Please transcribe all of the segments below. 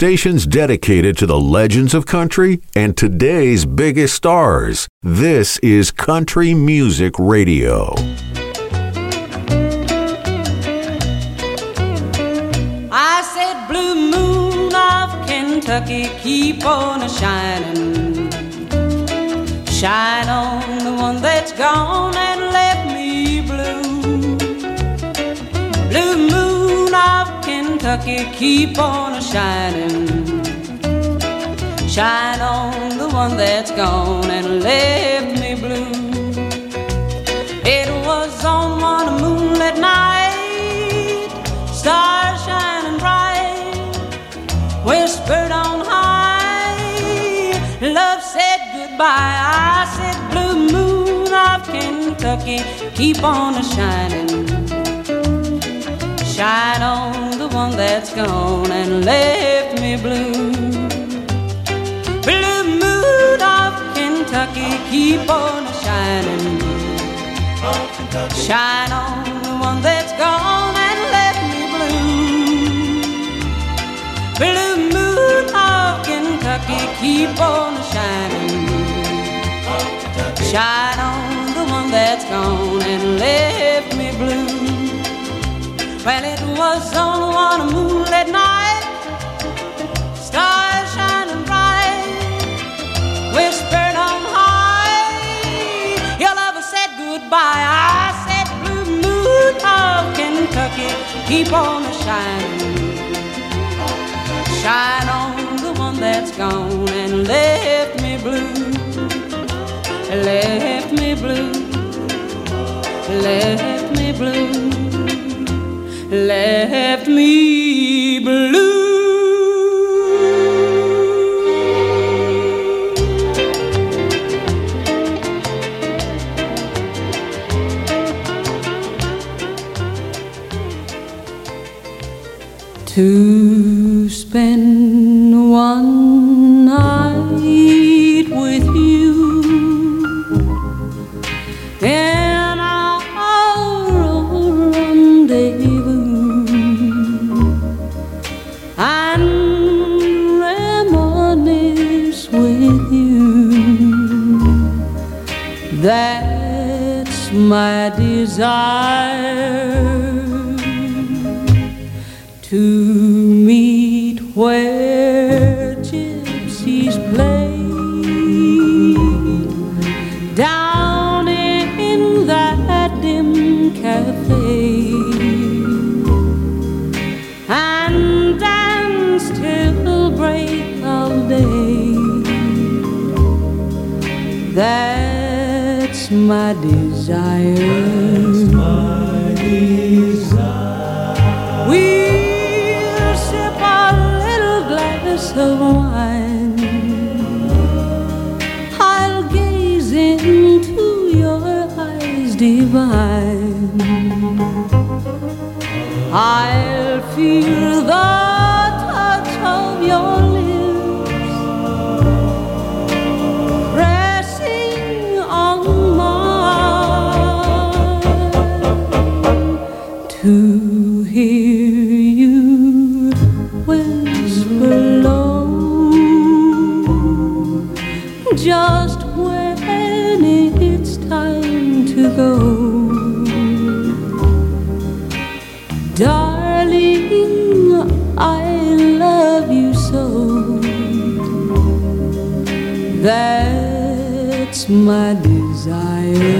stations dedicated to the legends of country and today's biggest stars, this is Country Music Radio. I said, Blue moon of Kentucky, keep on a shining. Shine on the one that's gone and left me blue. Blue moon of Kentucky, keep on a shining. Shine on the one that's gone and left me blue. It was on one moonlit night, stars shining bright, whispered on high. Love said goodbye. I said, Blue moon of Kentucky, keep on a shining. Shine on the one that's gone and left me blue. Blue moon of Kentucky, keep on a shining. Shine on the one that's gone and left me blue. Blue moon of Kentucky, keep on shining. Shine on the one that's gone and left me blue. Well, it was on one moonlit night, stars shining bright, whispered on high. Your lover said goodbye. I said, Blue moon of Kentucky, keep on shining. Shine on the one that's gone and left me blue. Left me blue. Left me blue left me blue. Too That's my desire to meet where gypsies play down in that dim cafe and dance till break of day. That's my desire. We'll sip a little glass of wine. I'll gaze into your eyes divine. I'll feel the touch of your lips to hear you whisper low just when it's time to go. Darling, I love you so. That's my desire.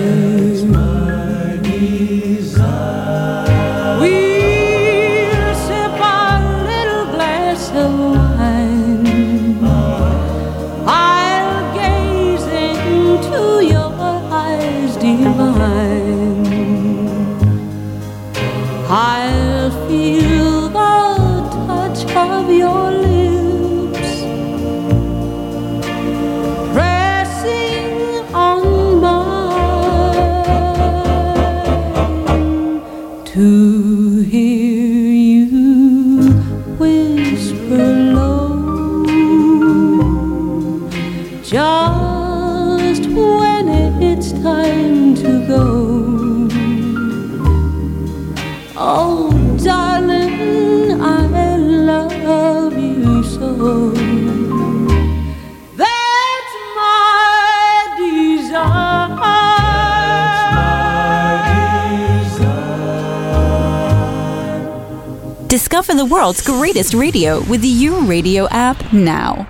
Discover the world's greatest radio with the U Radio app now.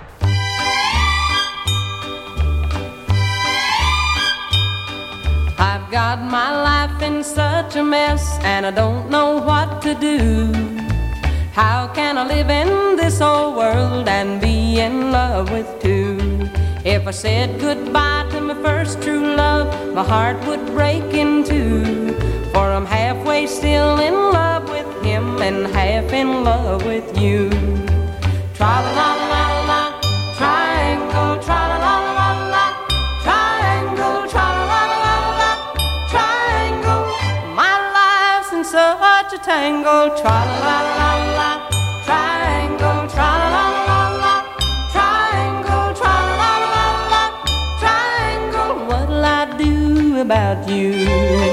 I've got my life in such a mess and I don't know what to do. How can I live in this old world and be in love with two? If I said goodbye to my first true love, my heart would break in two. For I'm halfway still in love and half in love with you. Tra la la la la triangle, tra la la la la triangle, tra la la la la triangle. My life's in such a tangle, tra la la la la triangle, triangle, triangle. What'll I do about you?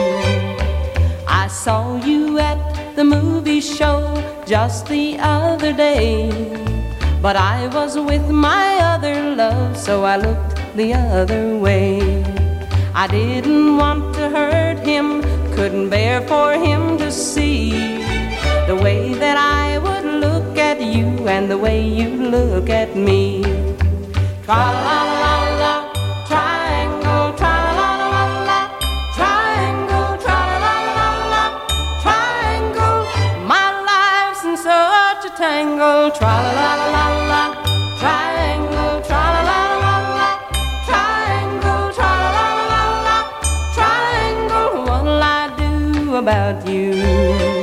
Show just the other day. But I was with my other love, so I looked the other way. I didn't want to hurt him, couldn't bear for him to see the way that I would look at you and the way you look at me. Tra a tangle, tra la la la la, triangle, la la la la, triangle, la la la la, triangle. What'll I do about you?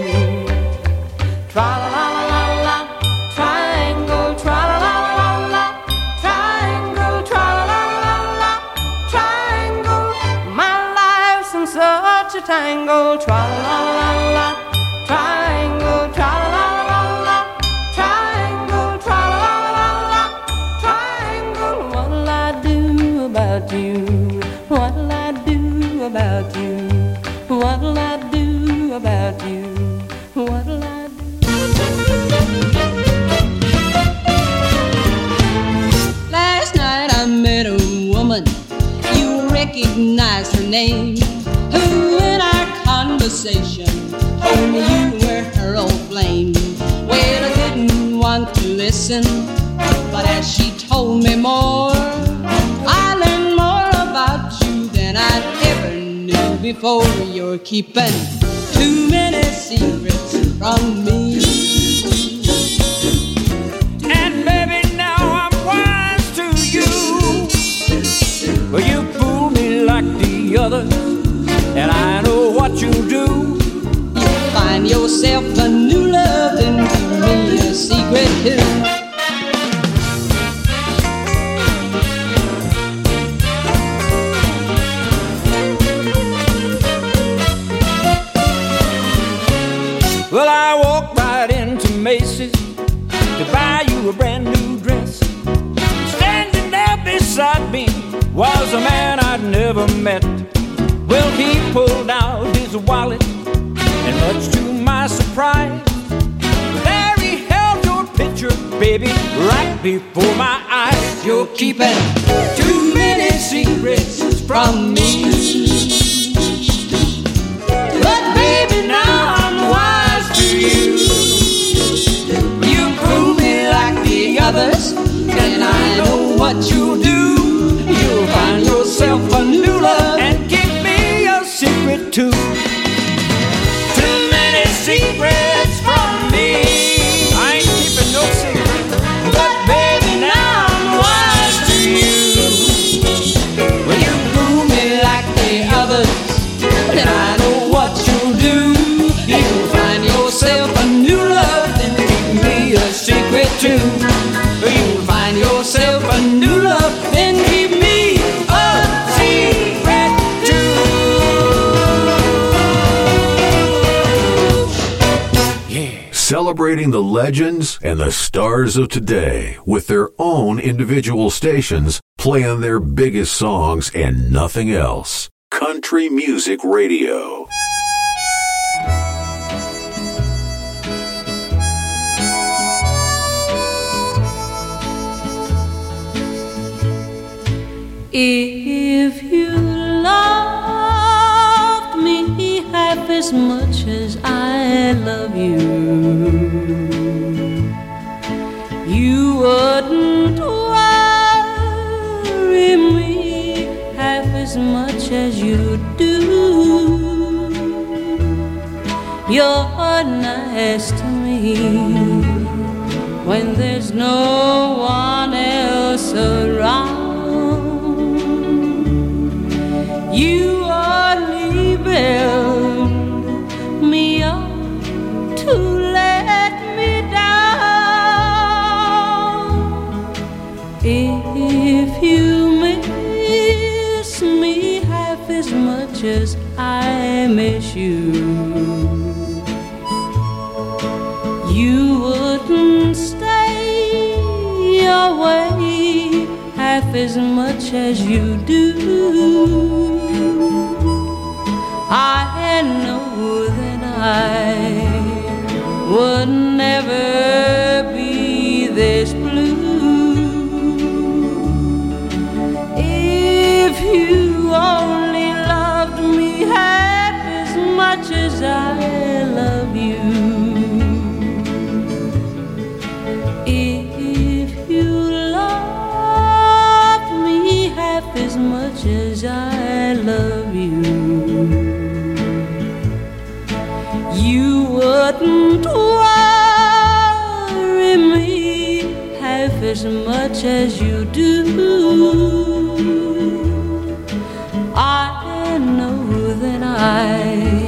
Before. You're keeping too many secrets from me. Met. Well, he pulled out his wallet, and much to my surprise, there he held your picture, baby, right before my eyes. You're keeping too many secrets from me. But baby, now I'm wise to you. You prove me like the others, and I know what you do. You'll find yourself a Celebrating the legends and the stars of today with their own individual stations playing their biggest songs and nothing else. Country Music Radio. If you half as much as I love you, you wouldn't worry me half as much as you do. You're nice to me when there's no one else around. You only build You, you wouldn't stay away half as much as you do. I know that I would never be as I love you. If you loved me half as much as I love you, you wouldn't worry me half as much as you do. I know that I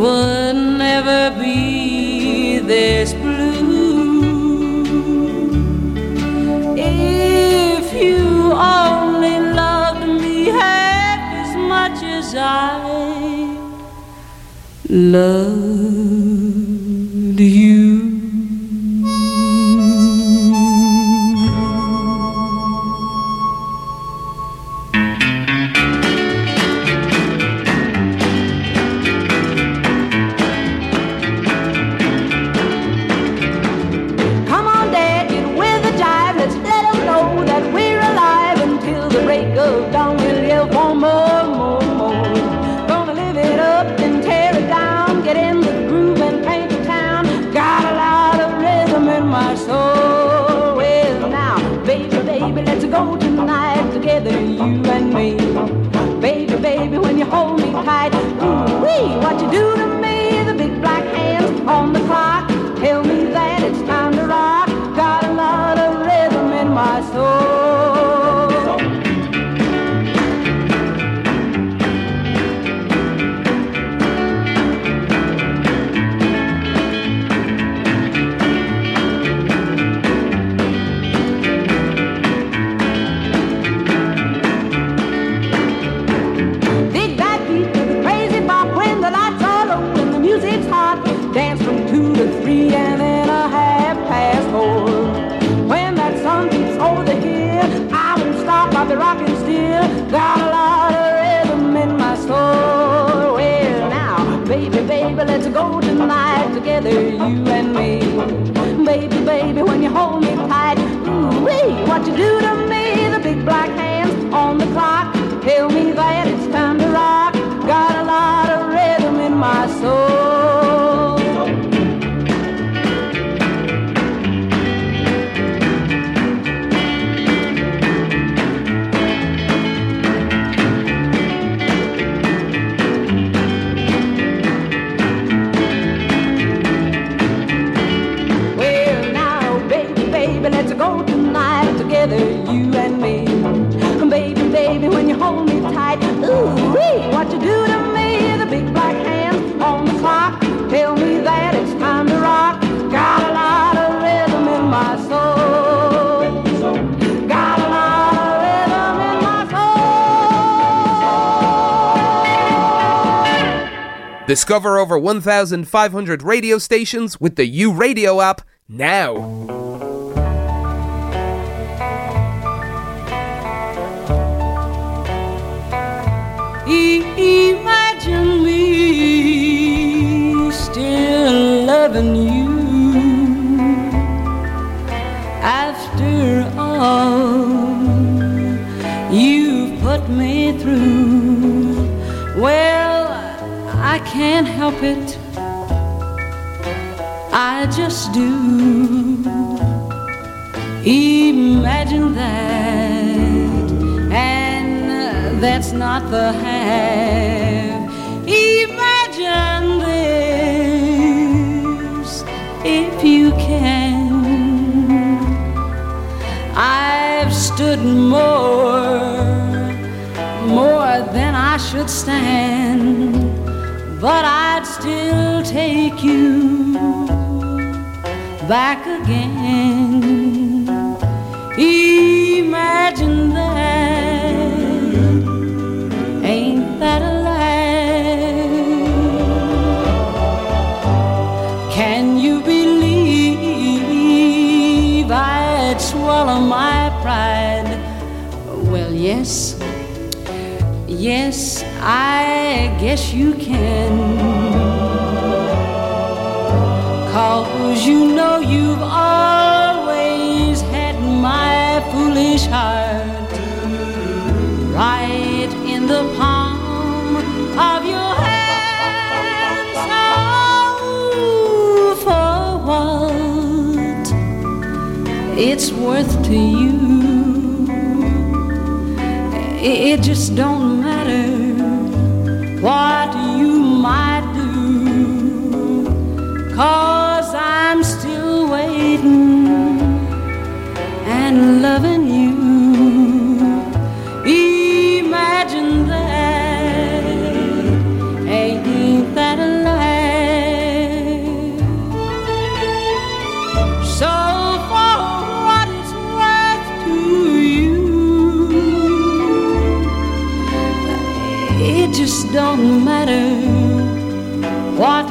would never be this blue if you only loved me half as much as I loved you. Discover over 1,500 radio stations with the U Radio app now. help it. I just do. Imagine that, and uh, that's not the half. Imagine this, if you can. I've stood more, more than I should stand, but I take you back again. Imagine that, ain't that a lie? Can you believe I'd swallow my pride? Well, yes, yes, I guess you can. Cause you know you've always had my foolish heart right in the palm of your hand. So for what it's worth to you, it just don't matter what you might do. Cause and loving you. Imagine that, ain't that a lie? So for what it's worth to you, it just don't matter what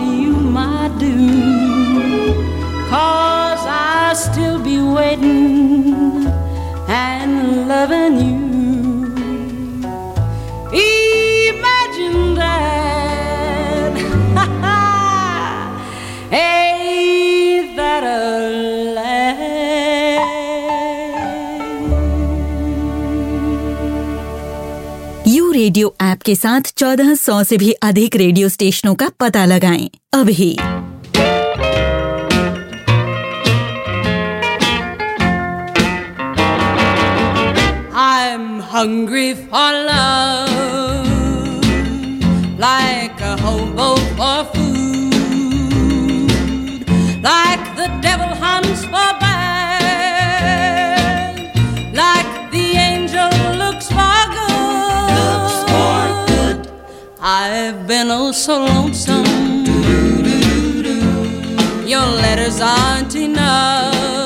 इसके साथ 1400 से भी अधिक radio स्टेशनों का पता लगाएँ अभी I'm hungry for love. I've been oh so lonesome. Your letters aren't enough.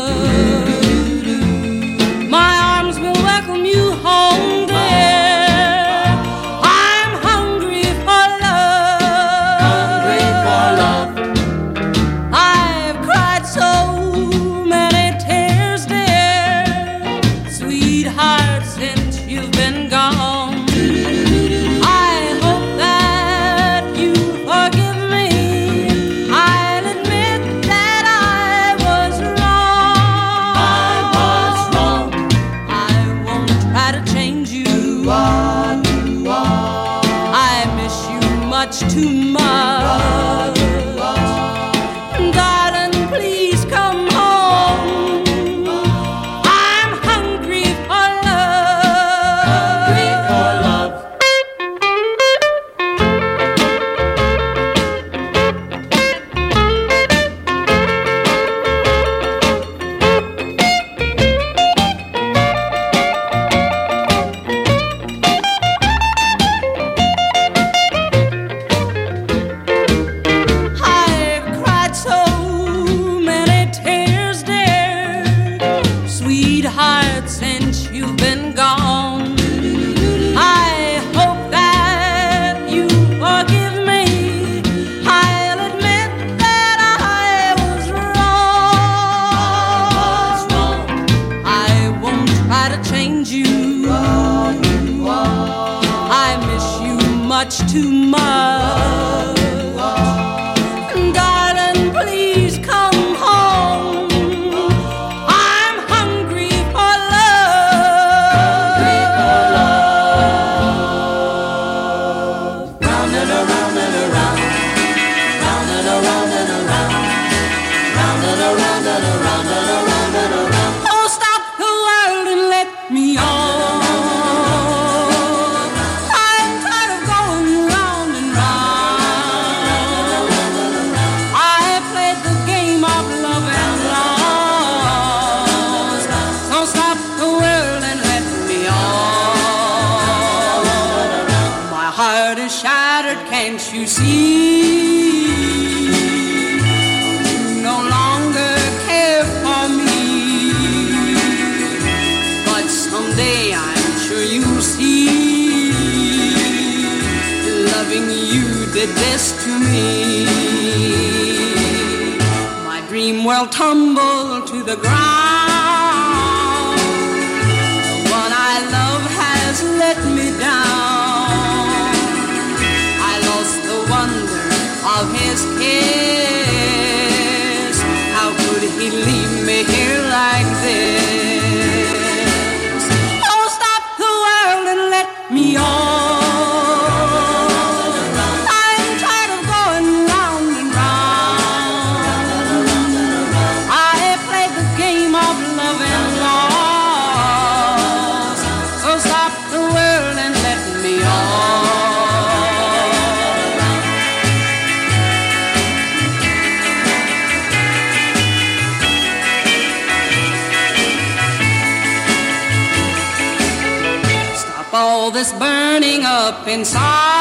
inside.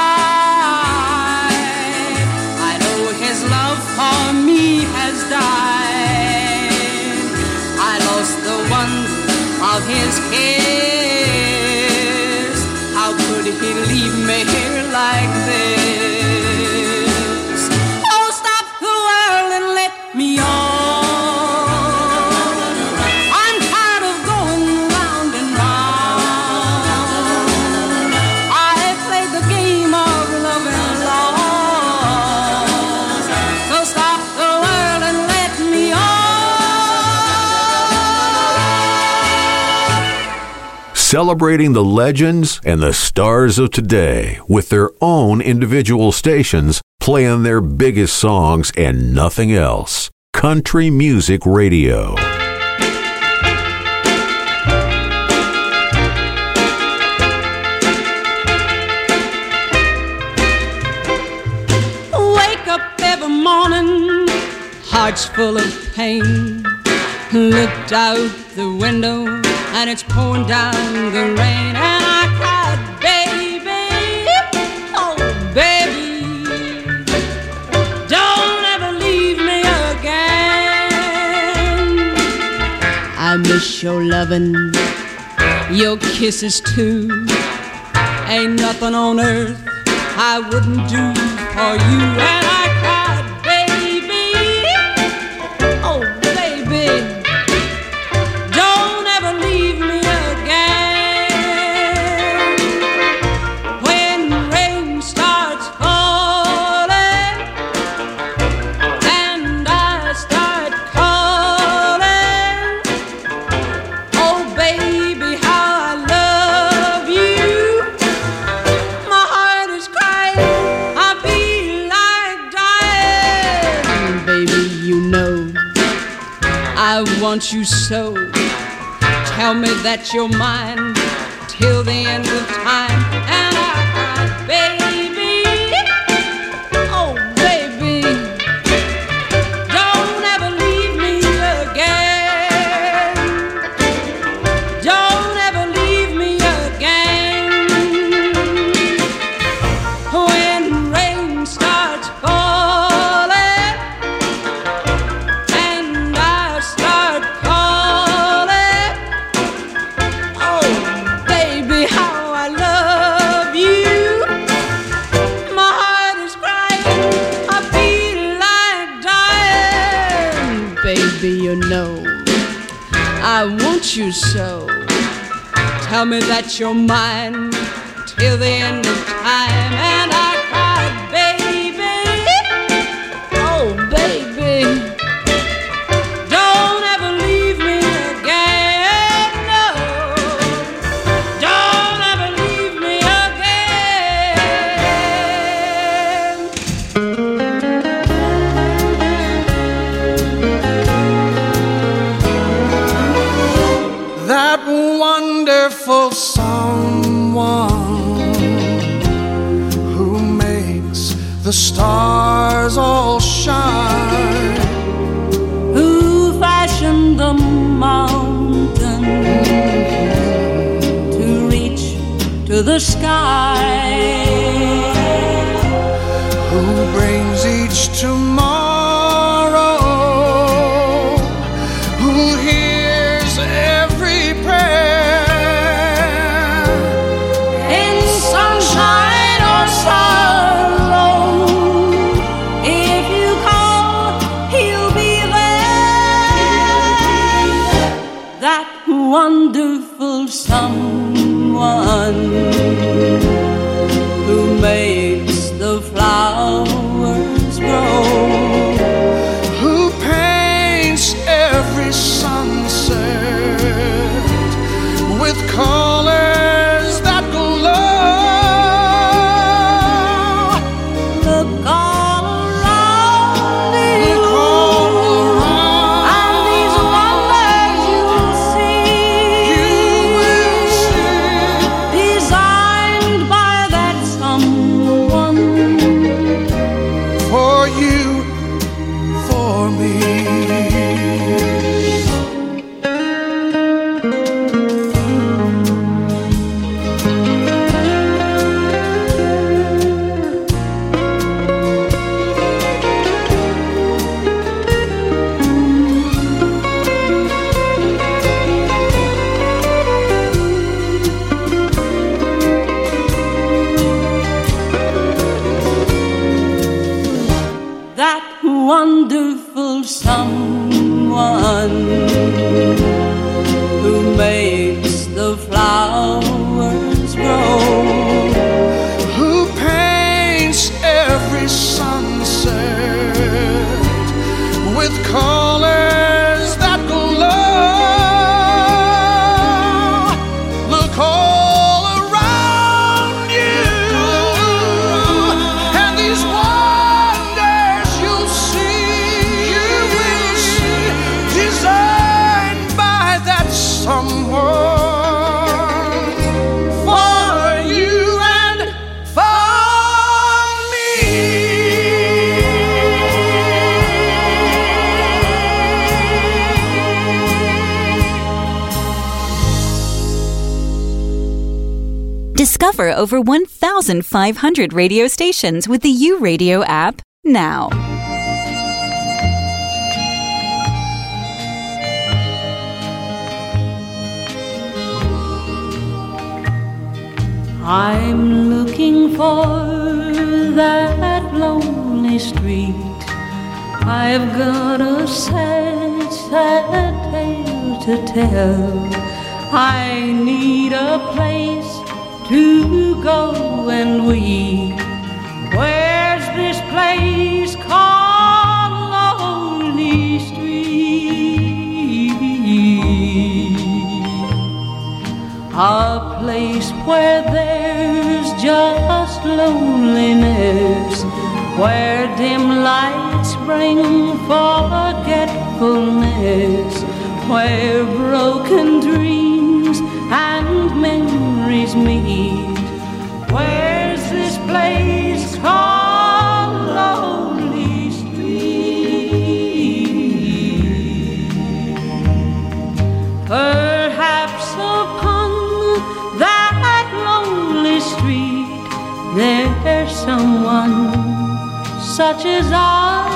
Celebrating the legends and the stars of today with their own individual stations playing their biggest songs and nothing else. Country Music Radio. Wake up every morning, hearts full of pain. Looked out the window and it's pouring down the rain, and I cried, baby, oh baby, don't ever leave me again. I miss your loving, your kisses too. Ain't nothing on earth I wouldn't do for you. Want you so. Tell me that you're mine till the end of Tell me that you're mine till the end of time. Over 1,500 radio stations with the U Radio app now. I'm looking for that lonely street. I've got a sad, sad tale to tell. I need a place to go and weep. Where's this place called Lonely Street? A place where there's just loneliness, where dim lights bring forgetfulness, where broken dreams such as I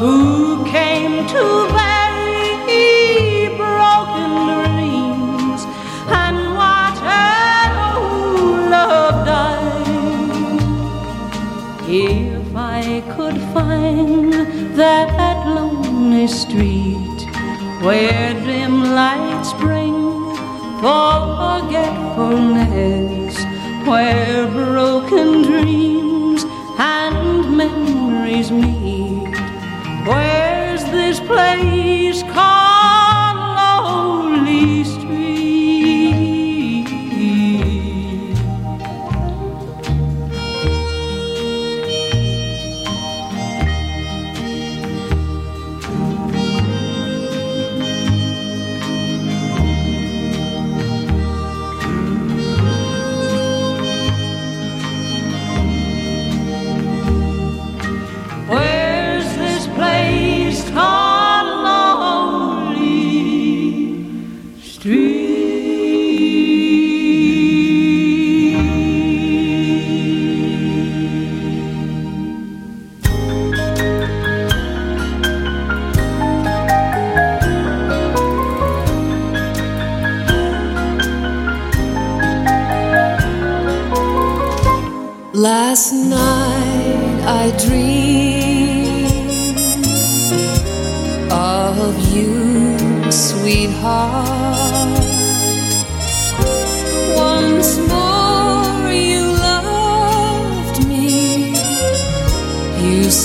who came to bury broken dreams and watch an old love die. If I could find that lonely street where dim lights bring forgetfulness, where broken dreams memories meet,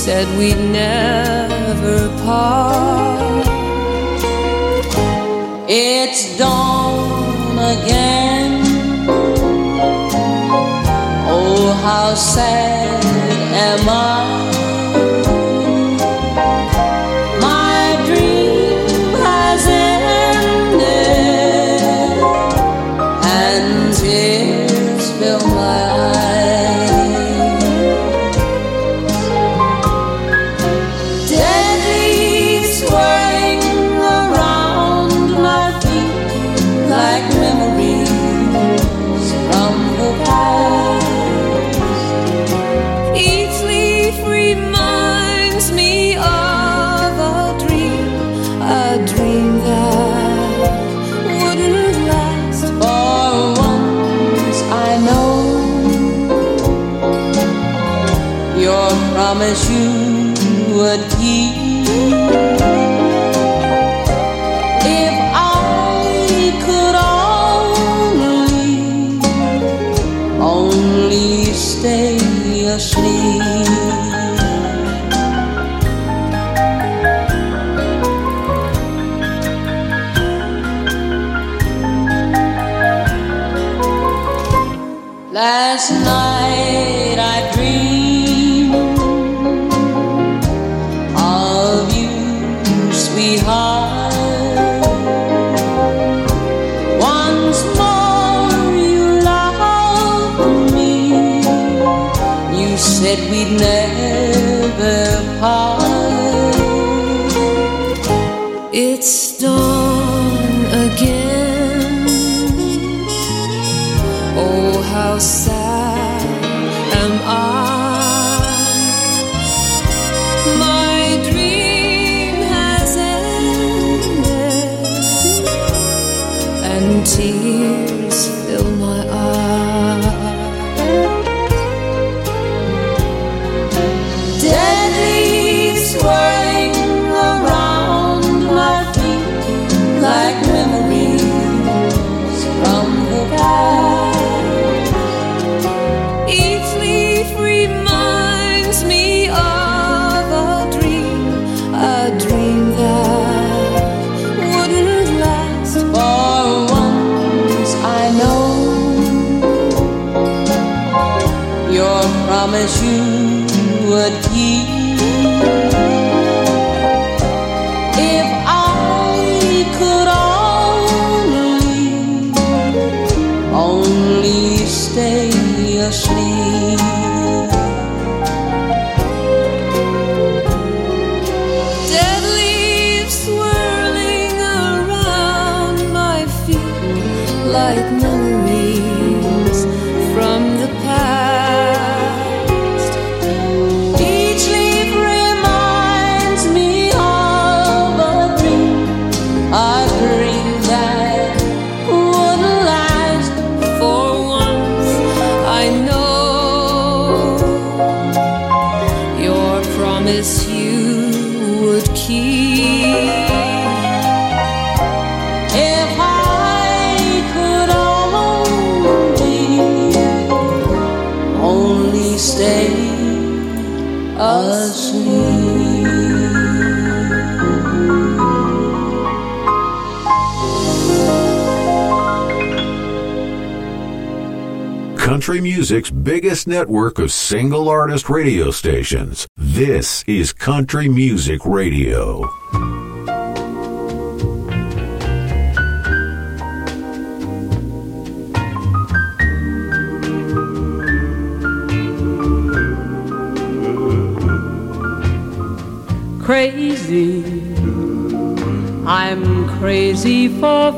said we'd never part. It's dawn again. Oh, how sad am I? am I? music's biggest network of single artist radio stations. This is Country Music Radio. Crazy, I'm crazy for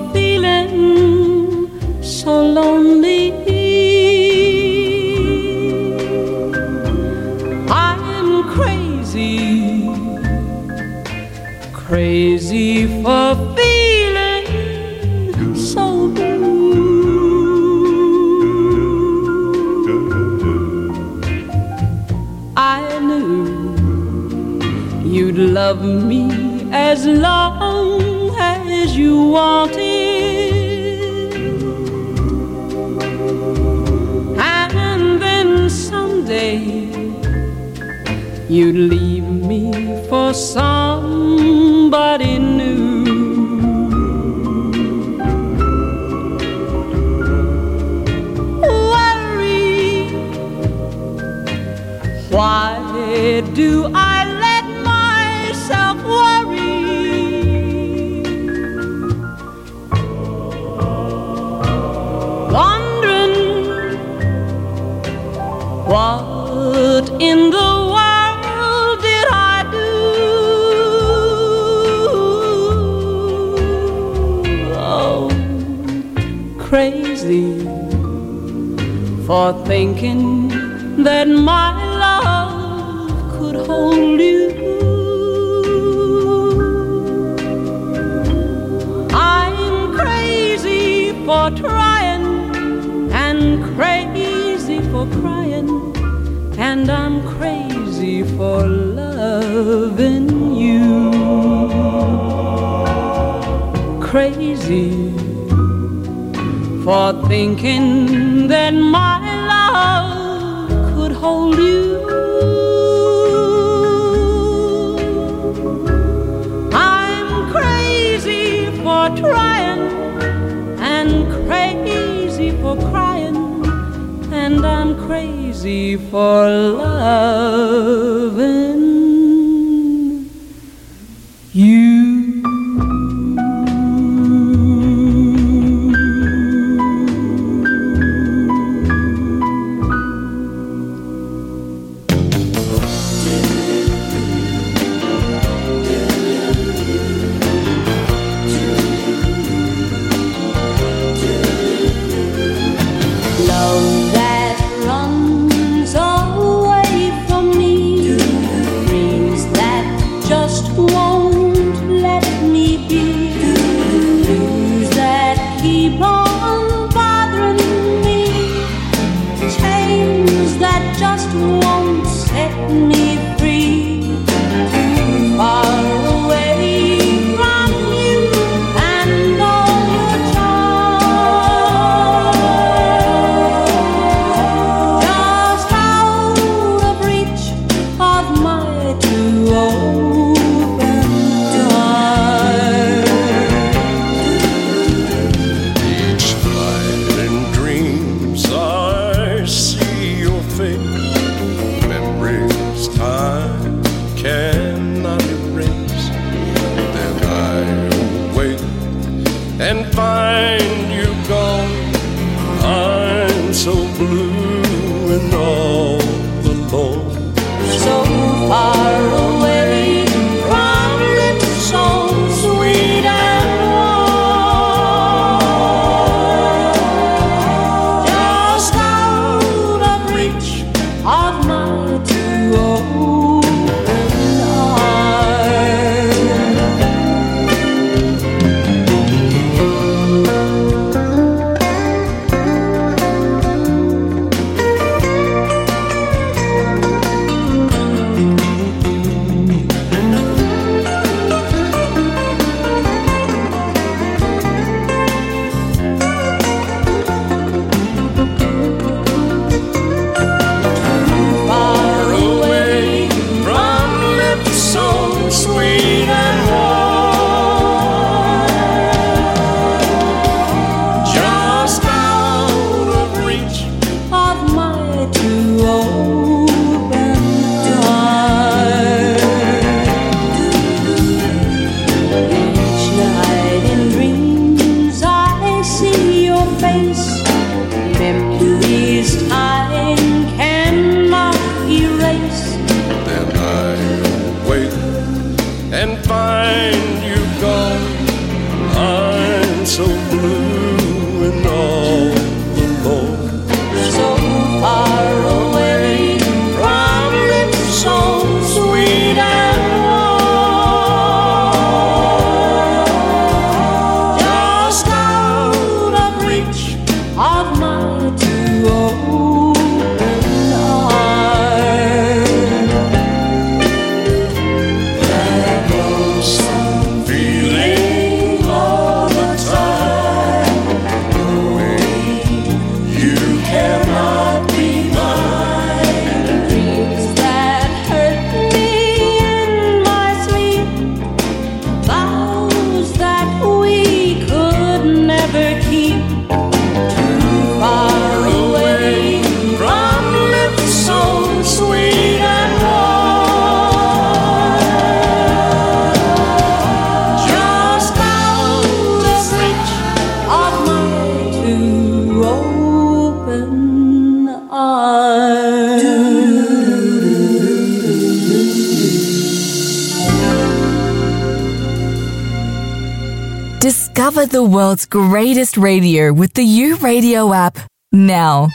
greatest radio with the U Radio app now.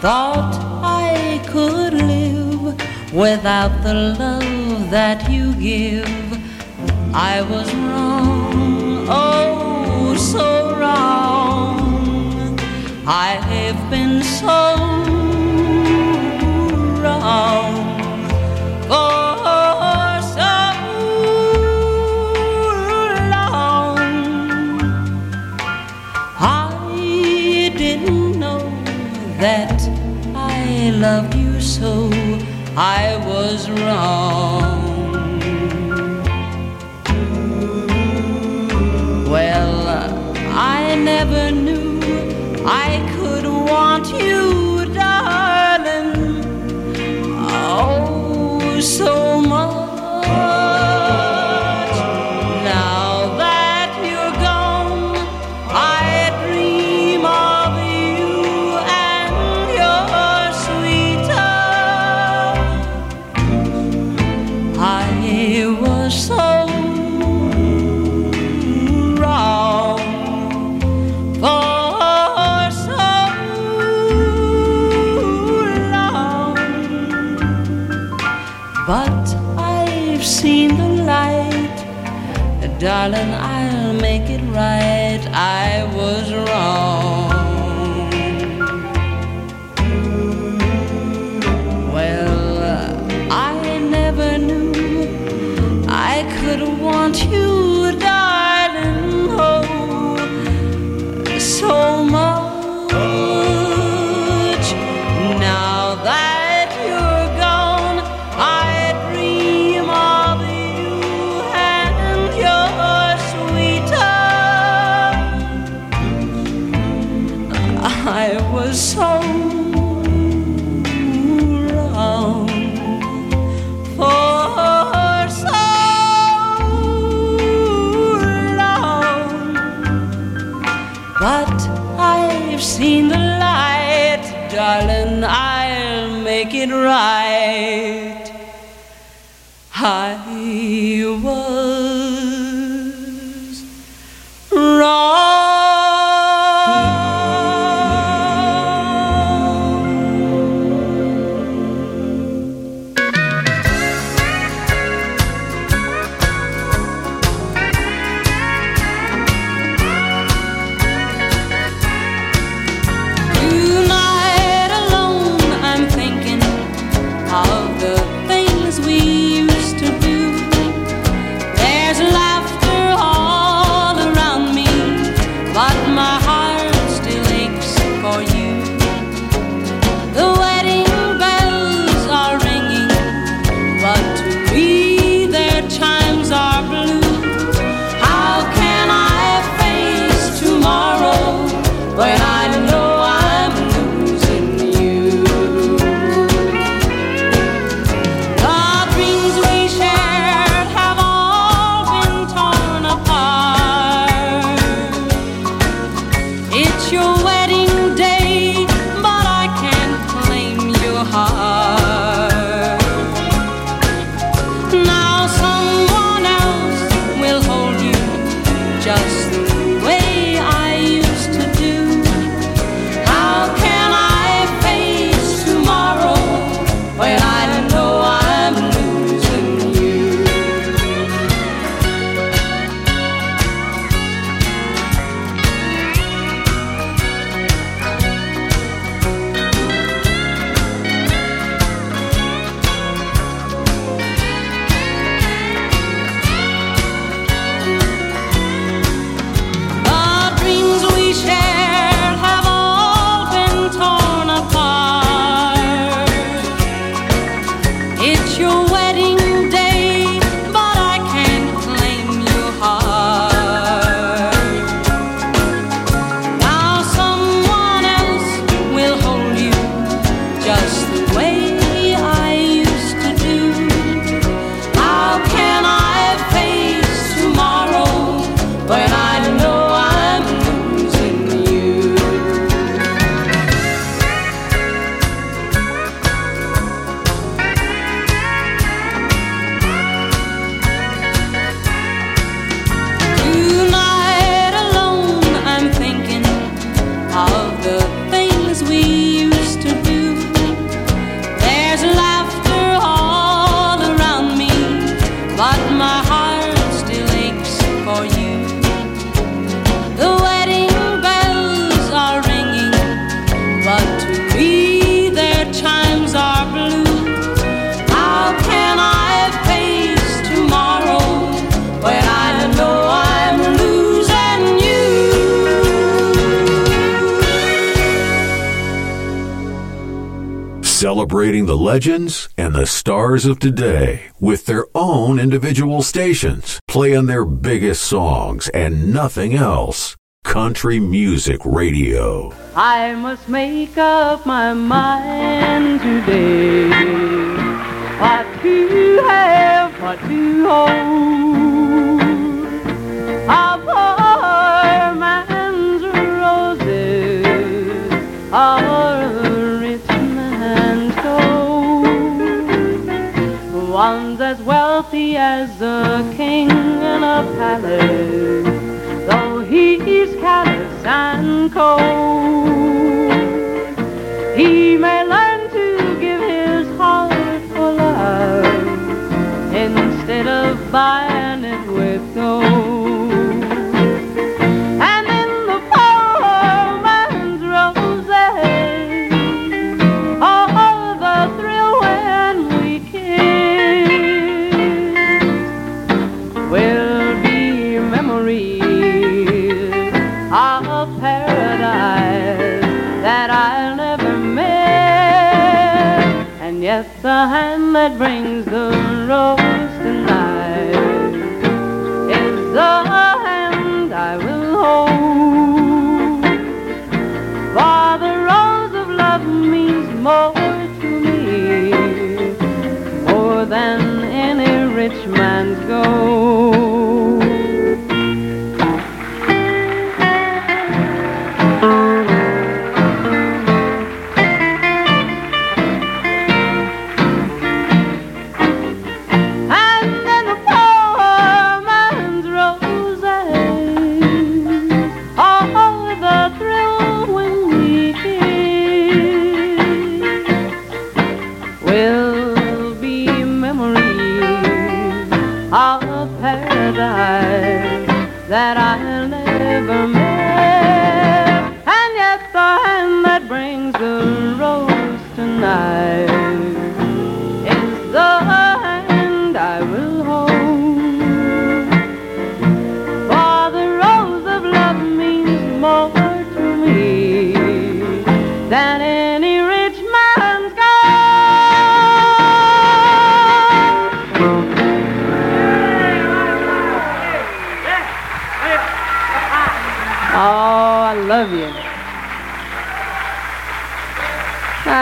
thought I could live without the love that you give. I was wrong, oh, so wrong. I have been so I was wrong. Well, I never knew I could want you. legends and the stars of today, with their own individual stations, playing their biggest songs and nothing else. Country Music Radio. I must make up my mind today. What to have, what to hold. I've as wealthy as a king in a palace, though he's callous and cold. He may learn to give his heart for love instead of buying it with gold. That brings the rose tonight is the hand I will hold. For the rose of love means more to me, more than any rich man's gold.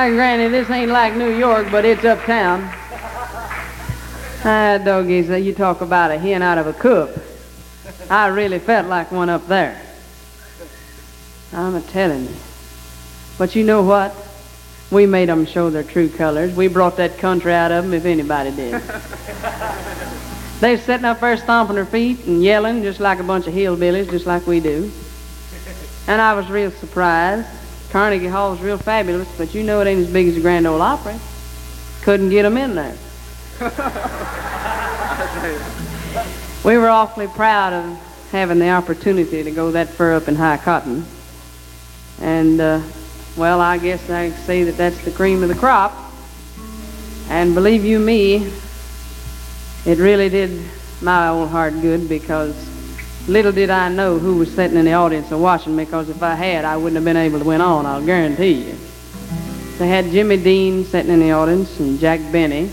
Ah, Granny, this ain't like New York, but it's uptown. Ah, doggies, uh, you talk about a hen out of a coop. I really felt like one up there. I'm a telling you. But you know what? We made 'em show their true colors. We brought that country out of 'em if anybody did. They was sitting up there stomping their feet and yelling just like a bunch of hillbillies, just like we do. And I was real surprised. Carnegie Hall's real fabulous, but you know it ain't as big as the Grand Ole Opry. Couldn't get 'em in there. We were awfully proud of having the opportunity to go that far up in high cotton. And, uh, well, I guess I can say that that's the cream of the crop. And believe you me, it really did my old heart good because little did I know who was sitting in the audience and watching me because if I had, I wouldn't have been able to win on, I'll guarantee you. They had Jimmy Dean sitting in the audience and Jack Benny.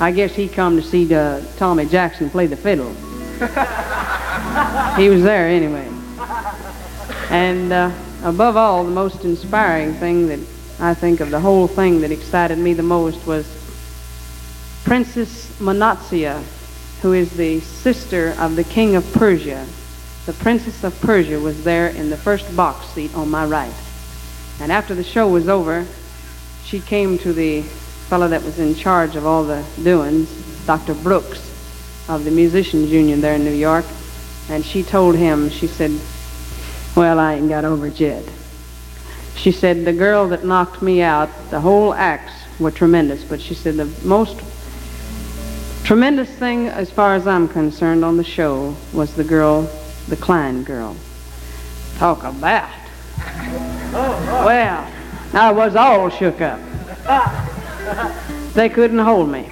I guess he come to see uh, Tommy Jackson play the fiddle. he was there anyway. And uh, above all, the most inspiring thing that I think of the whole thing that excited me the most was Princess Monatia, who is the sister of the King of Persia. The Princess of Persia was there in the first box seat on my right. And after the show was over, she came to the fellow that was in charge of all the doings, Dr. Brooks of the Musicians Union there in New York, and she told him, she said, well, I ain't got over it yet. She said, the girl that knocked me out, the whole acts were tremendous, but she said the most tremendous thing as far as I'm concerned on the show was the girl, the Cline girl. Talk about. Well, I was all shook up. They couldn't hold me.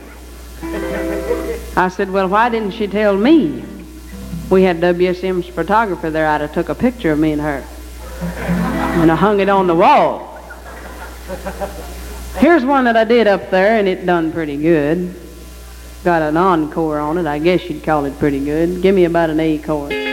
I said, well, why didn't she tell me? We had WSM's photographer there. I'd have took a picture of me and her. And I hung it on the wall. Here's one that I did up there, and it done pretty good. Got an encore on it. I guess you'd call it pretty good. Give me about an A chord.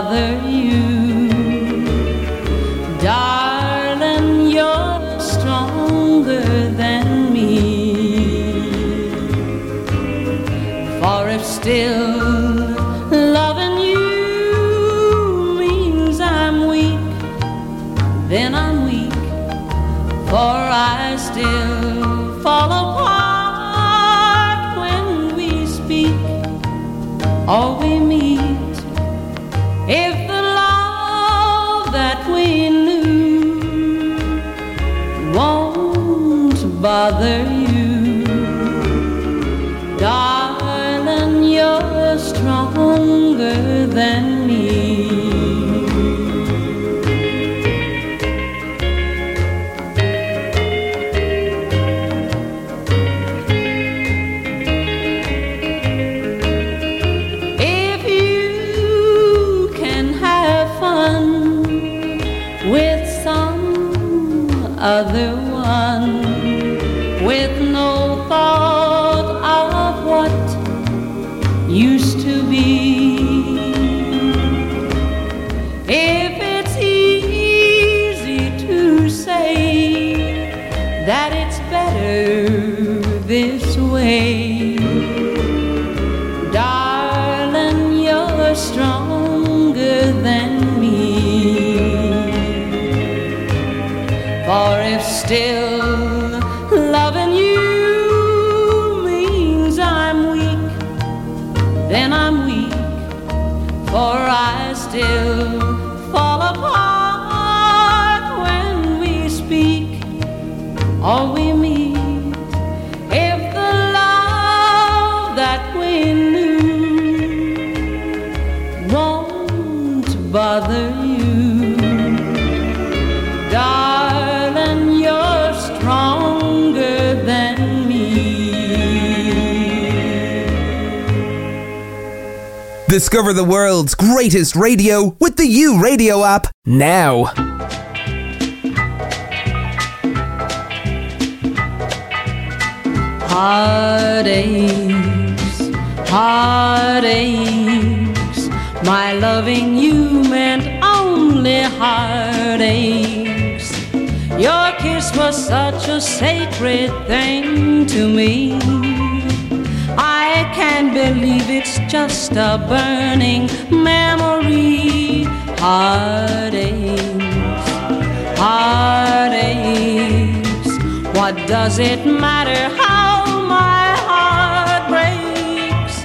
Won't Discover the world's greatest radio with the U Radio app now. Heartaches, heartaches, my loving you meant only heartaches. Your kiss was such a sacred thing to me. I can't believe it's just a burning memory. Heartaches, heartaches. What does it matter how my heart breaks?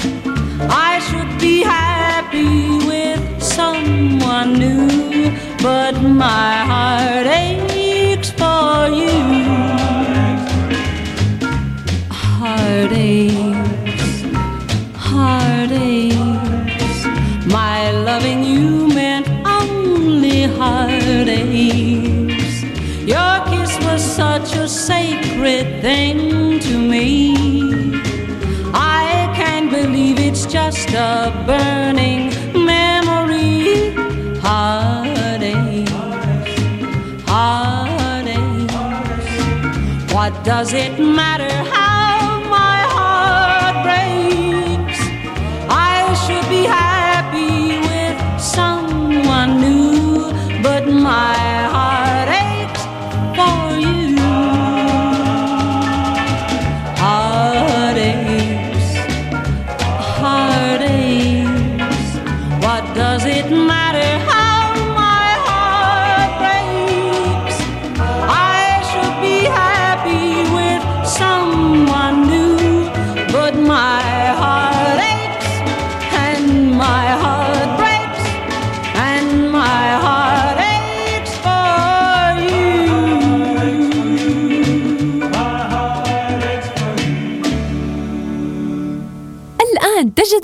I should be happy with someone new, but my sacred thing to me. I can't believe it's just a burning memory. Heartache, heartache. What does it matter?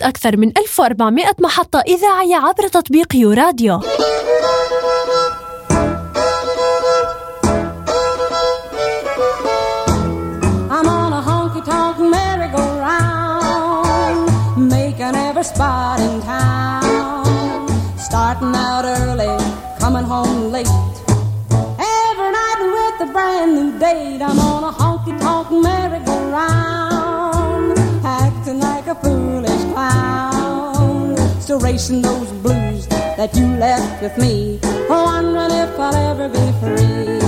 أكثر من 1400 محطة إذاعية عبر تطبيق يوراديو erasing those blues that you left with me. Oh, wondering if I'll ever be free.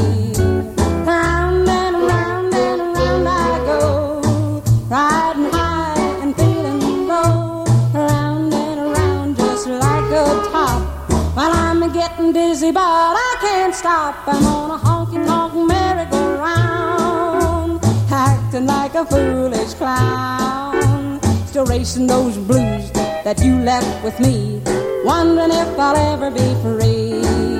Round and round and round I go, riding high and feeling low. Round and just like a top. While I'm getting dizzy, but I can't stop. I'm on a honky tonk merry-go-round, acting like a foolish clown, still racing those blues that you left with me, wondering if I'll ever be free.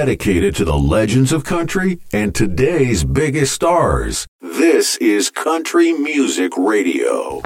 dedicated to the legends of country and today's biggest stars. This is Country Music Radio.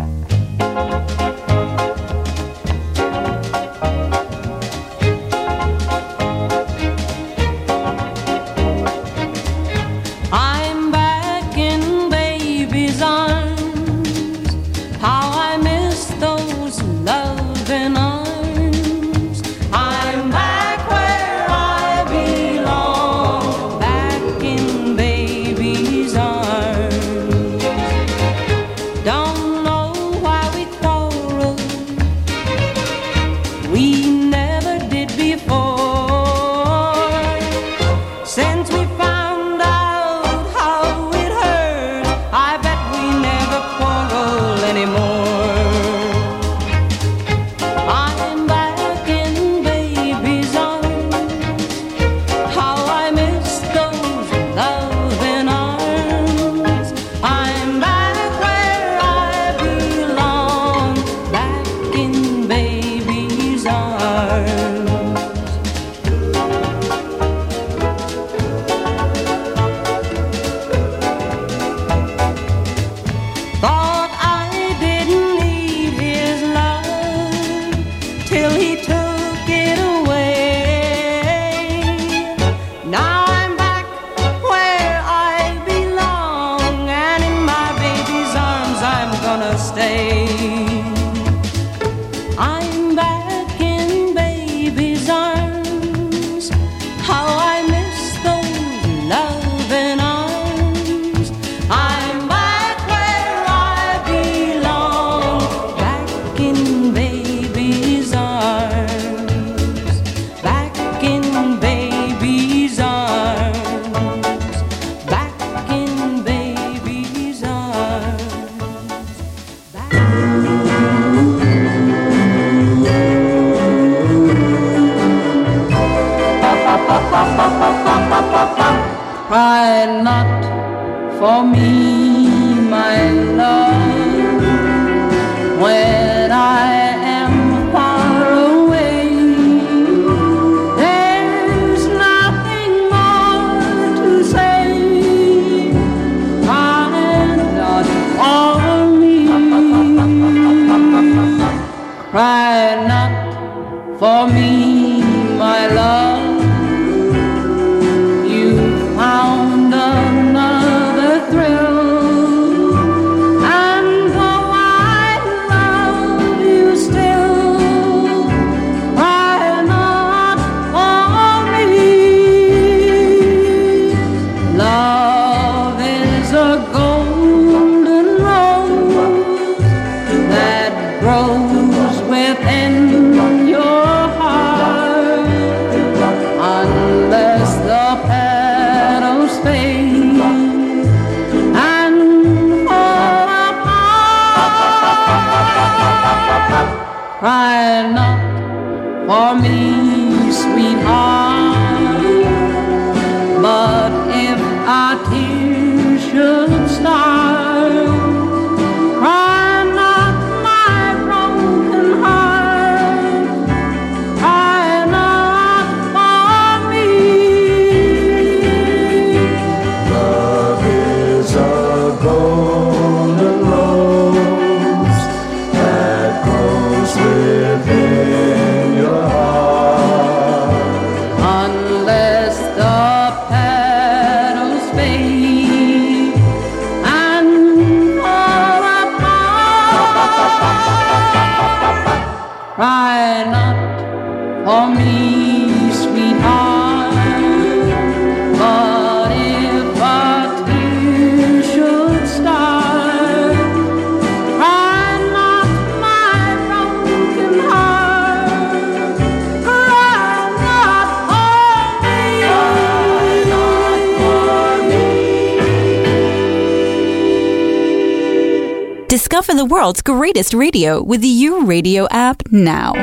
Discover the world's greatest radio with the U Radio app now.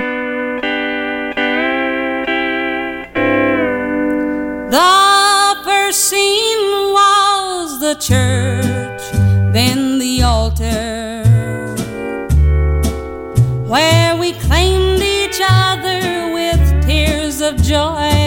The first scene was the church, then the altar, where we claimed each other with tears of joy.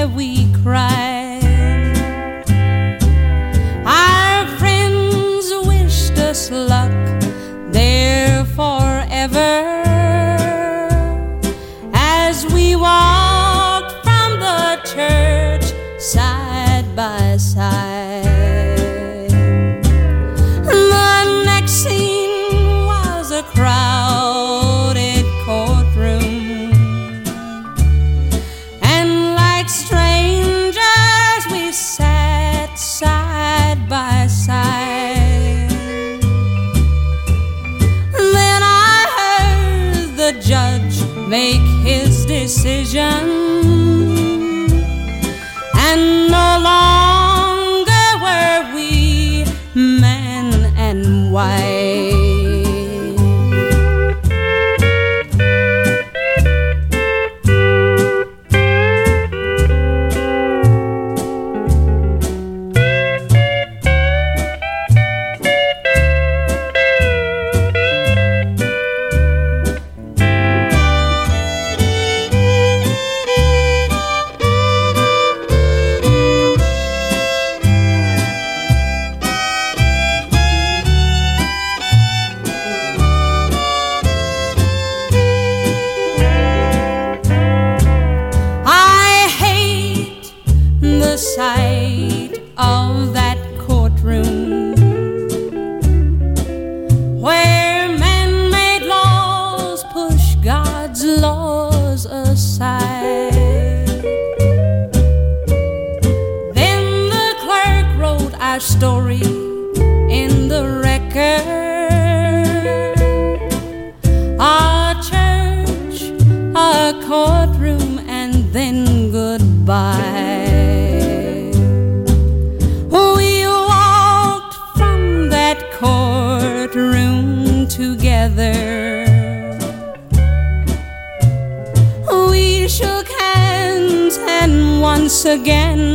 again.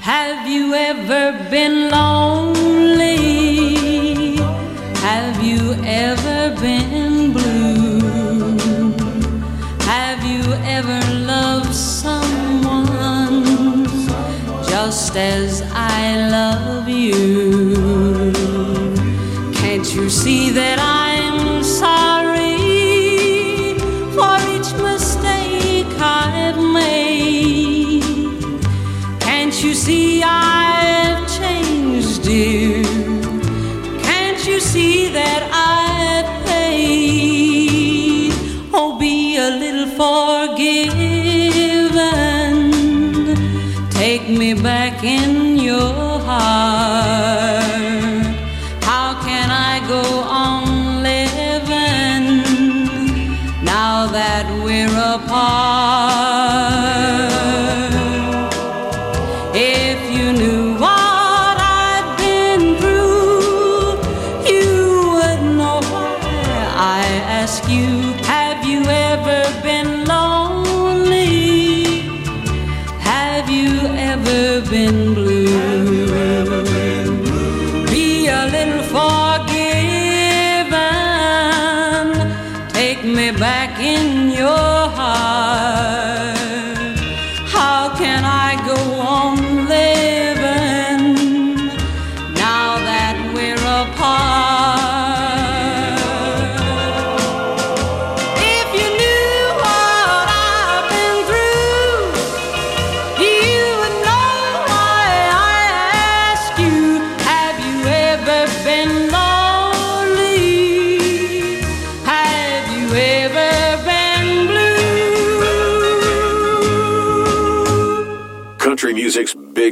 Have you ever been lonely? Have you ever been blue? Have you ever loved someone just as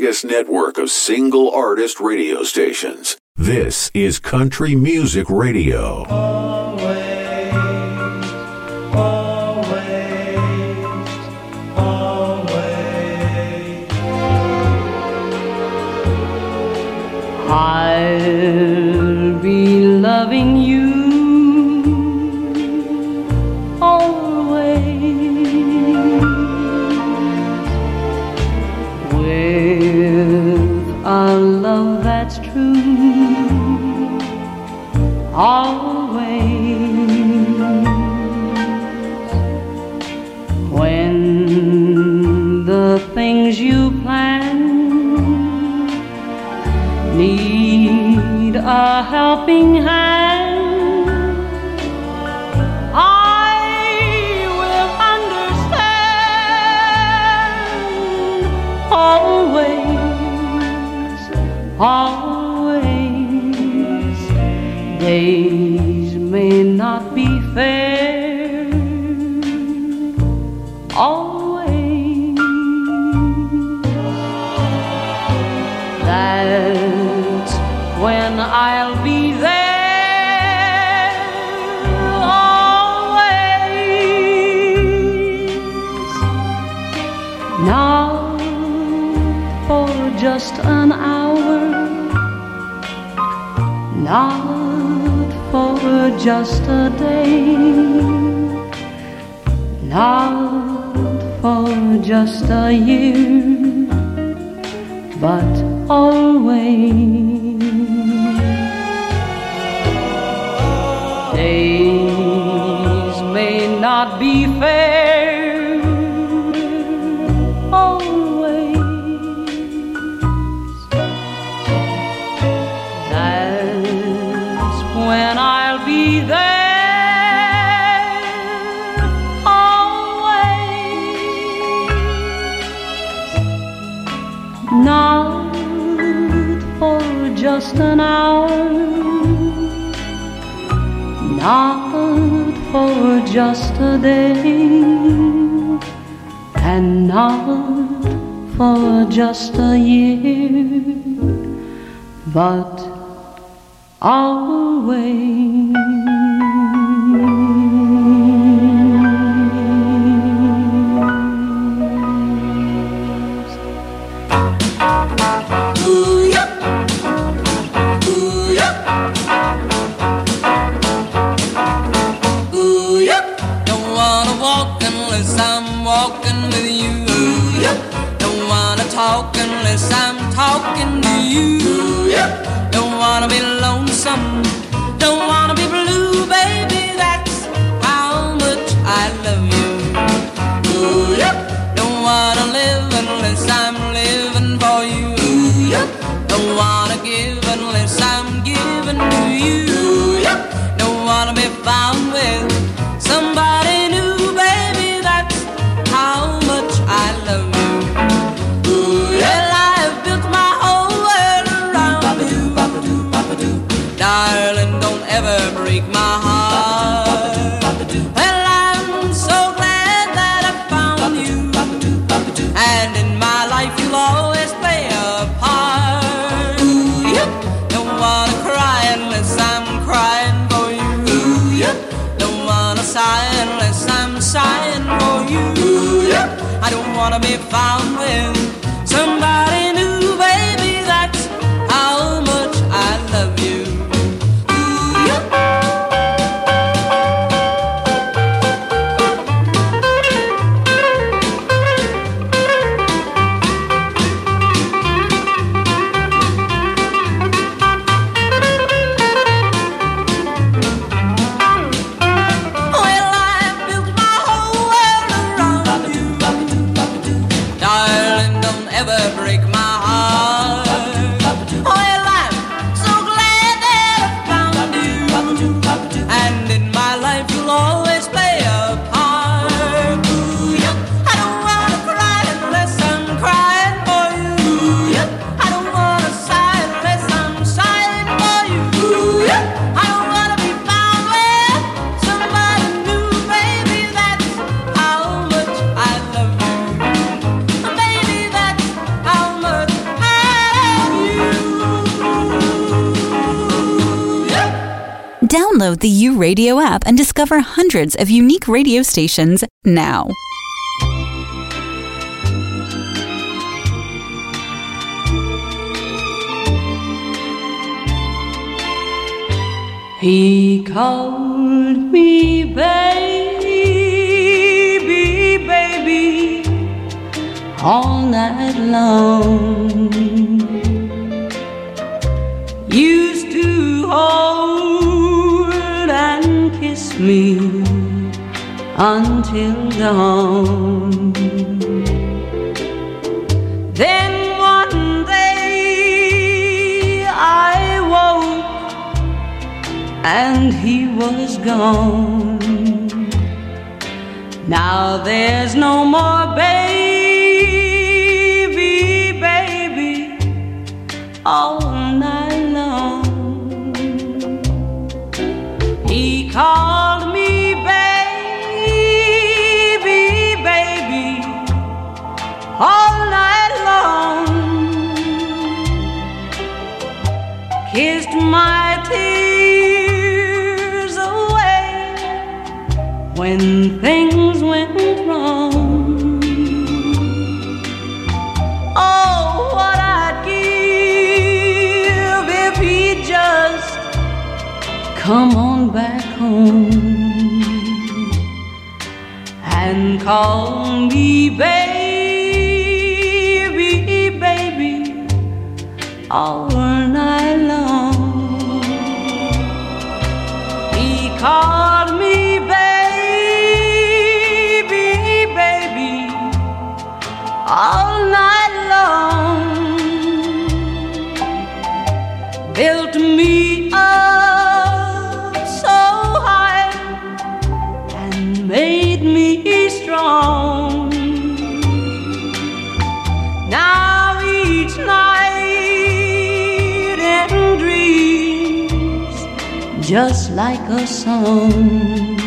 biggest network of single artist radio stations. This is Country Music Radio. I'll be loving you Always when the things you plan need a helping hand. Days may not be fair, always. That's when I'll be there always. For just an hour, not just a day, not for just a year but always. Days may not be fair, just an hour, not for just a day, and not for just a year, but always. Download the U Radio app and discover hundreds of unique radio stations now. He called me baby, baby, all night long. Used to hold me until dawn. Then one day I woke and he was gone. Now there's no more baby, baby, all night long. He called all night long. Kissed my tears away when things went wrong. Oh, what I'd give if he'd just come on back home and call me baby, all night long. He called me baby, baby, all night long. Built me just like a song,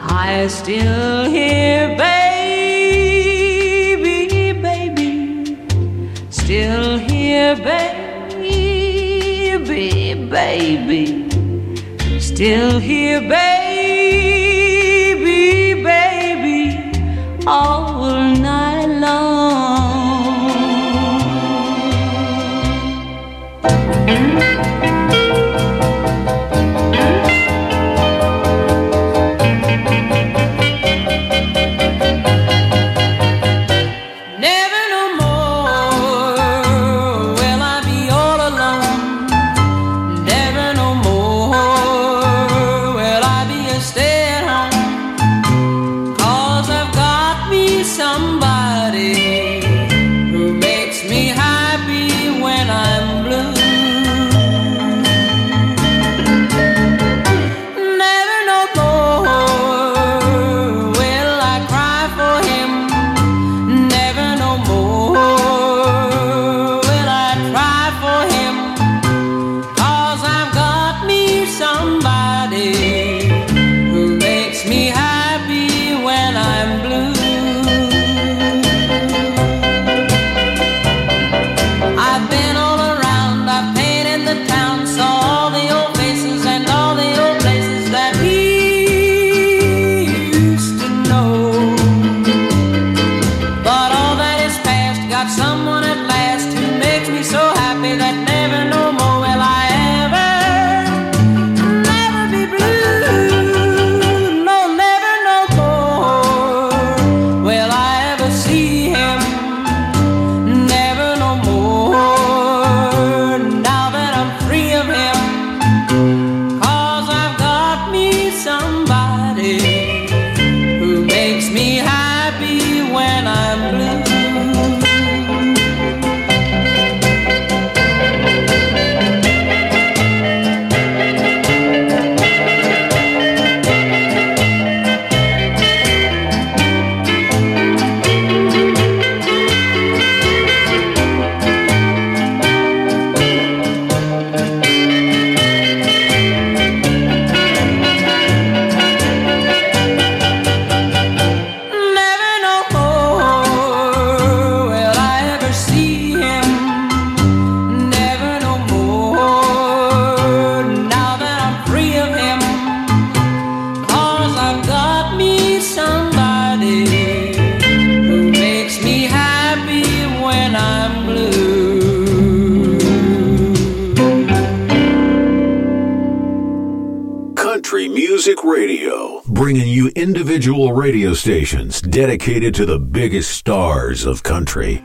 I still hear baby, baby, still hear baby, baby, still hear baby, baby, all night long. Stations dedicated to the biggest stars of country.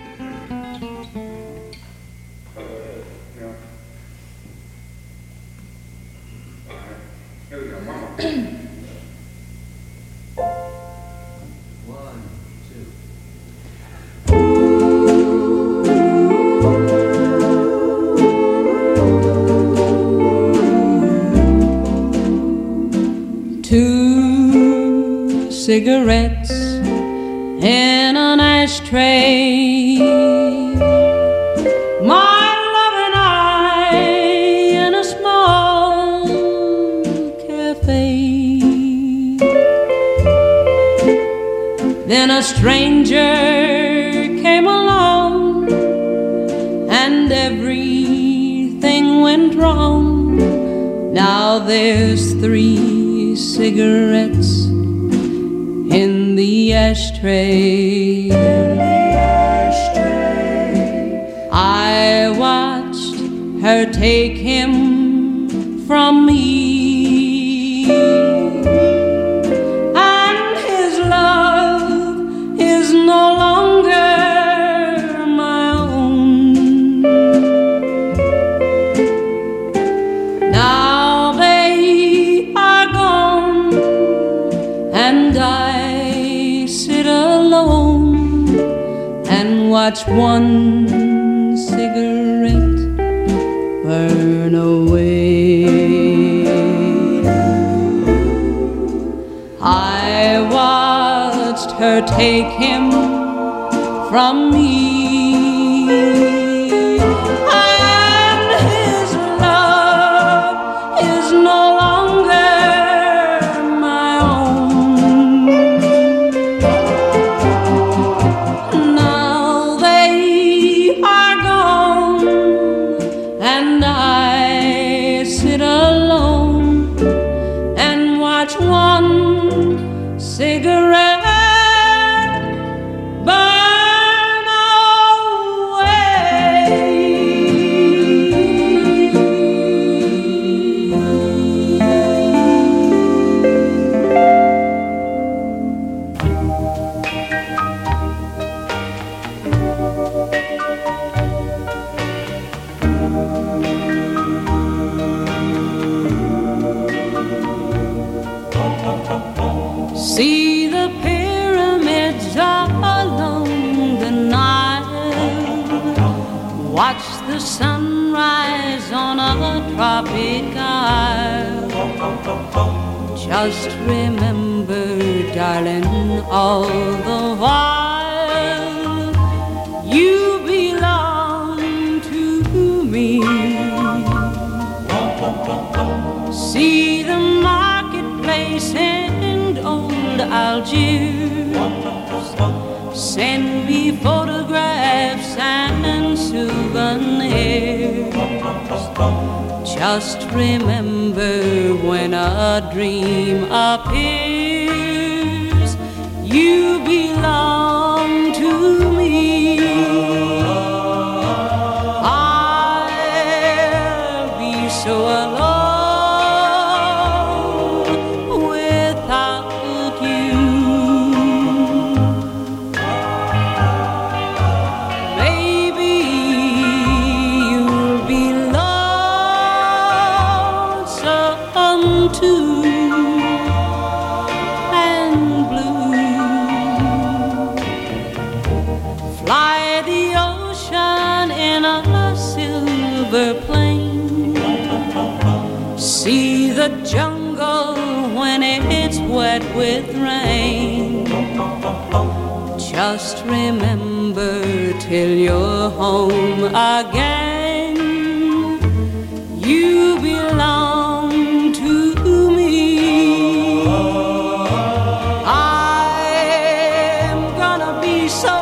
Take him from me. And his love is no longer my own. Now they are gone, and I sit alone and watch one take him from me. Remember, darling, all the while you belong to me. See the marketplace in old Algiers. Send me photographs and souvenirs. Just remember when a dream appears, home again. You belong to me. I'm gonna be so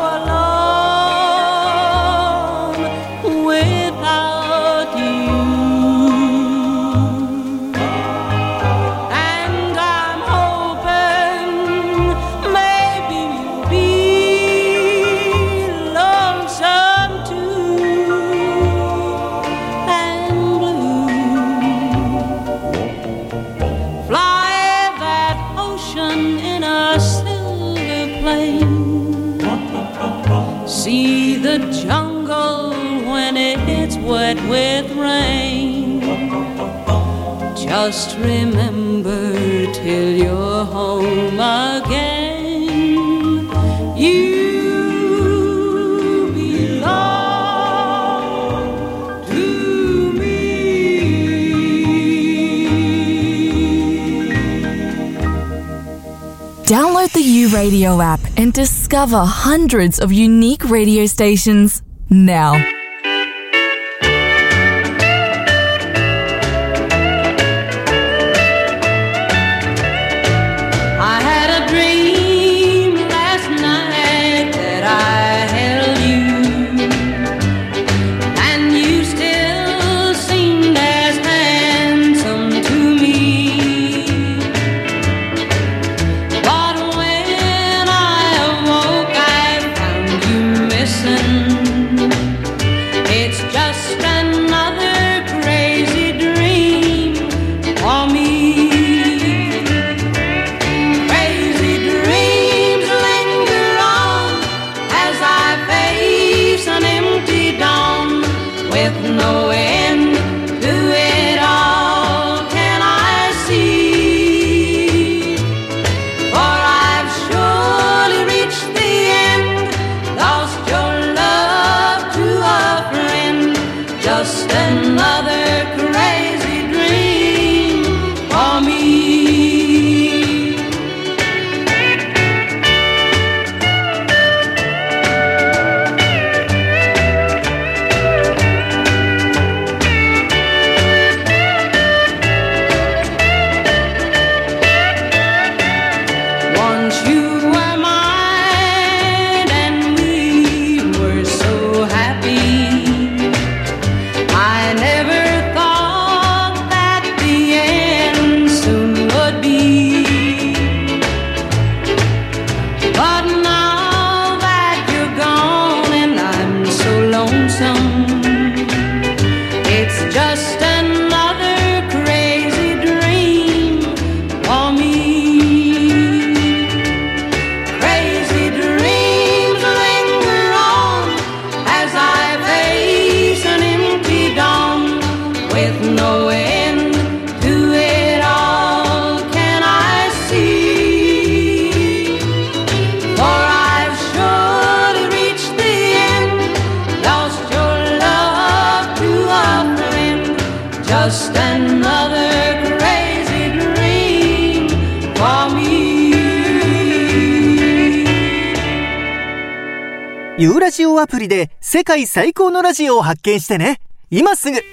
just remember till you're home again. You Download the U Radio app and discover hundreds of unique radio stations now. ユーラジオアプリで世界最高のラジオを発見してね。今すぐ「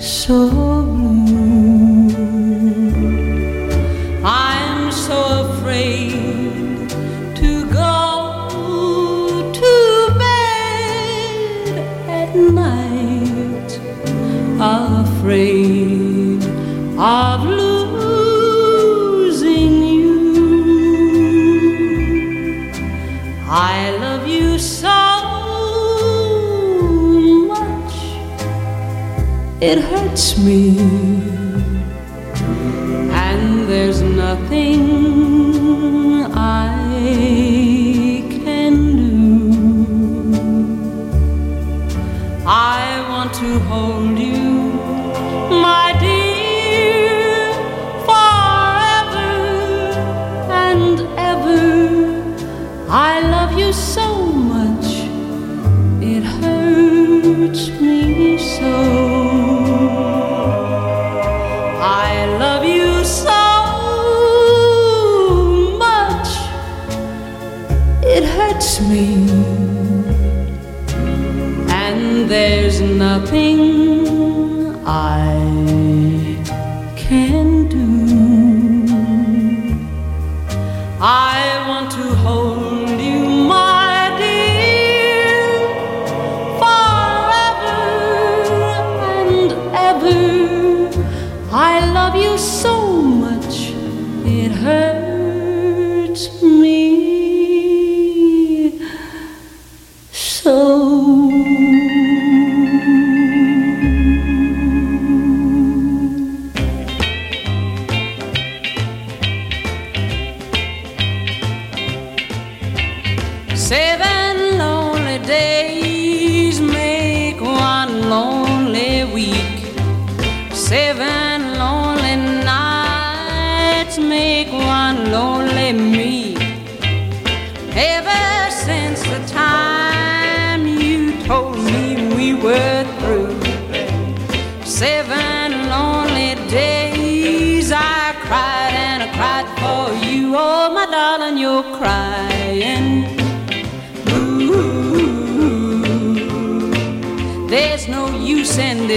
so it hurts me. And there's nothing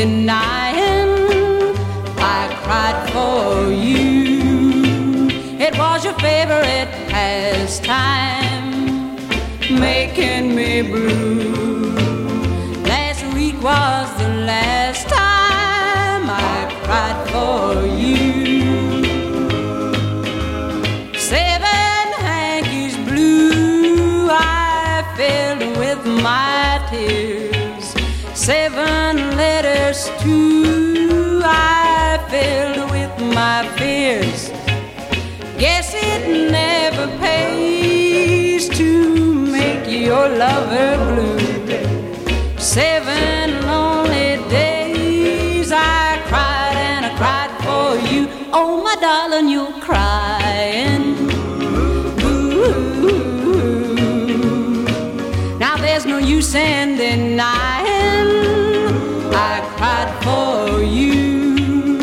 denying I cried for you. It was your favorite pastime, making me blue. Last week was the last time I cried for you. lover blue. Seven lonely days I cried and I cried for you. Oh, my darling, you're crying. Ooh. Now there's no use in denying I cried for you.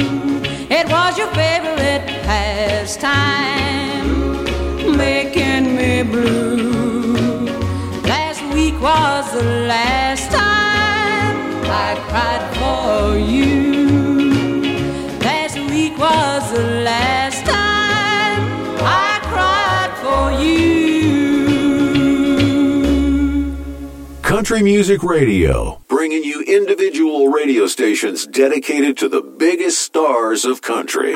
It was your favorite pastime, making me blue was the last time I cried for you. Last week was the last time I cried for you. Country Music Radio, bringing you individual radio stations dedicated to the biggest stars of country.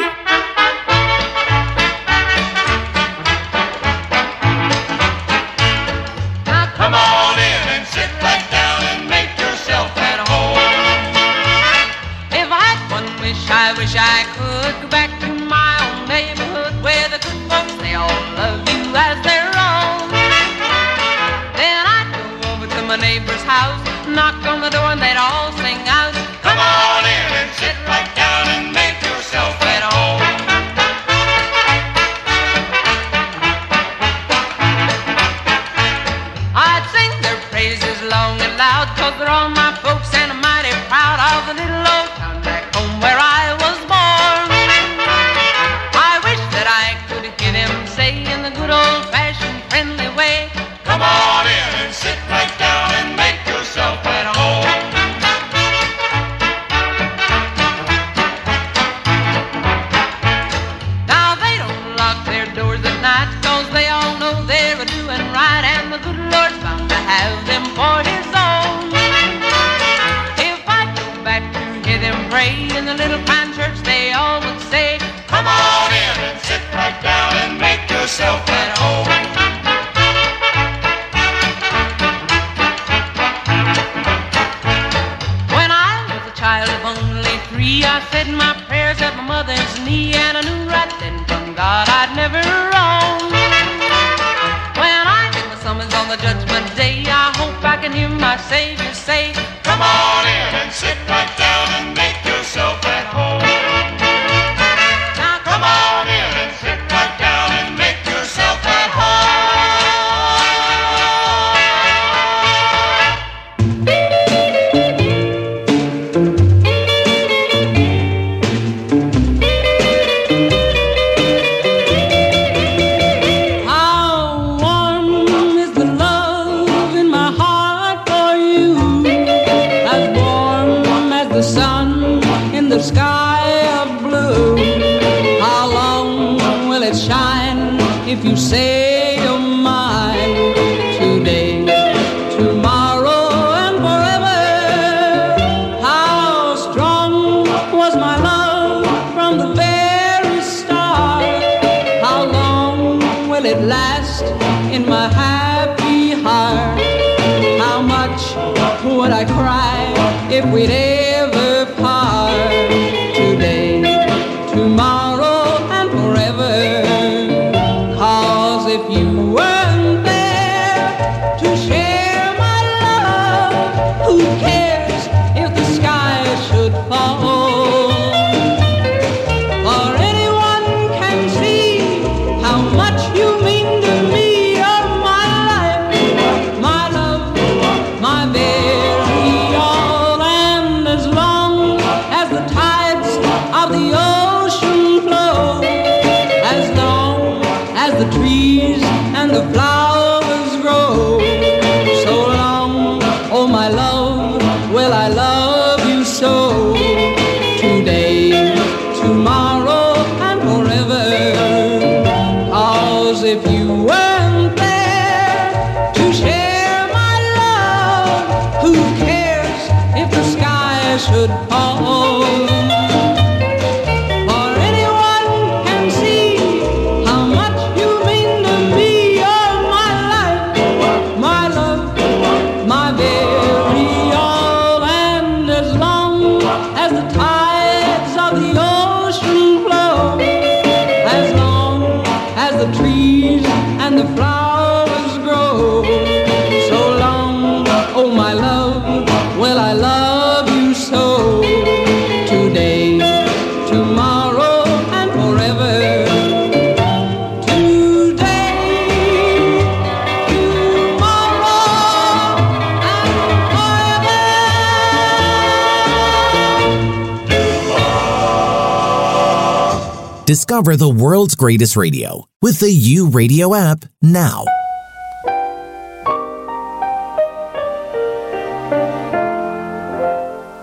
Discover the world's greatest radio with the U Radio app now.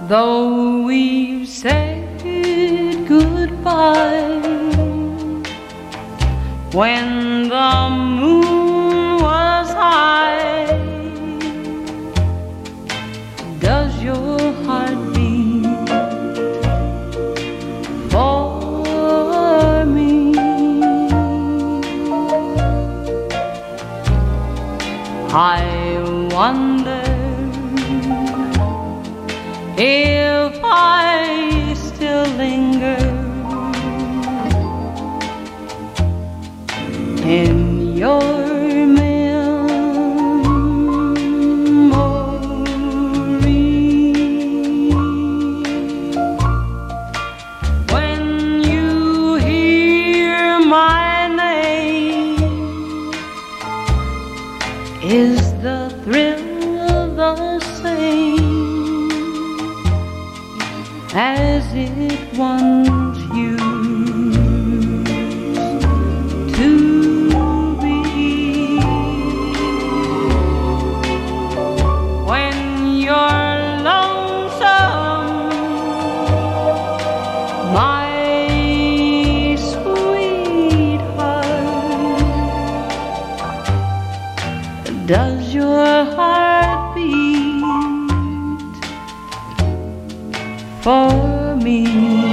Though we've said goodbye when I wonder if I Is the thrill the same as it once used? for me.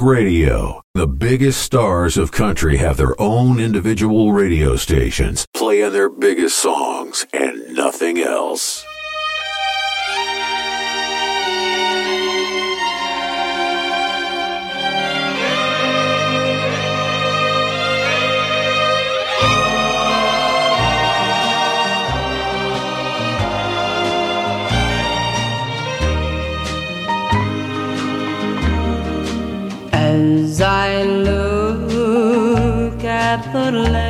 Music Radio. The biggest stars of country have their own individual radio stations, playing their biggest songs and nothing else. The letter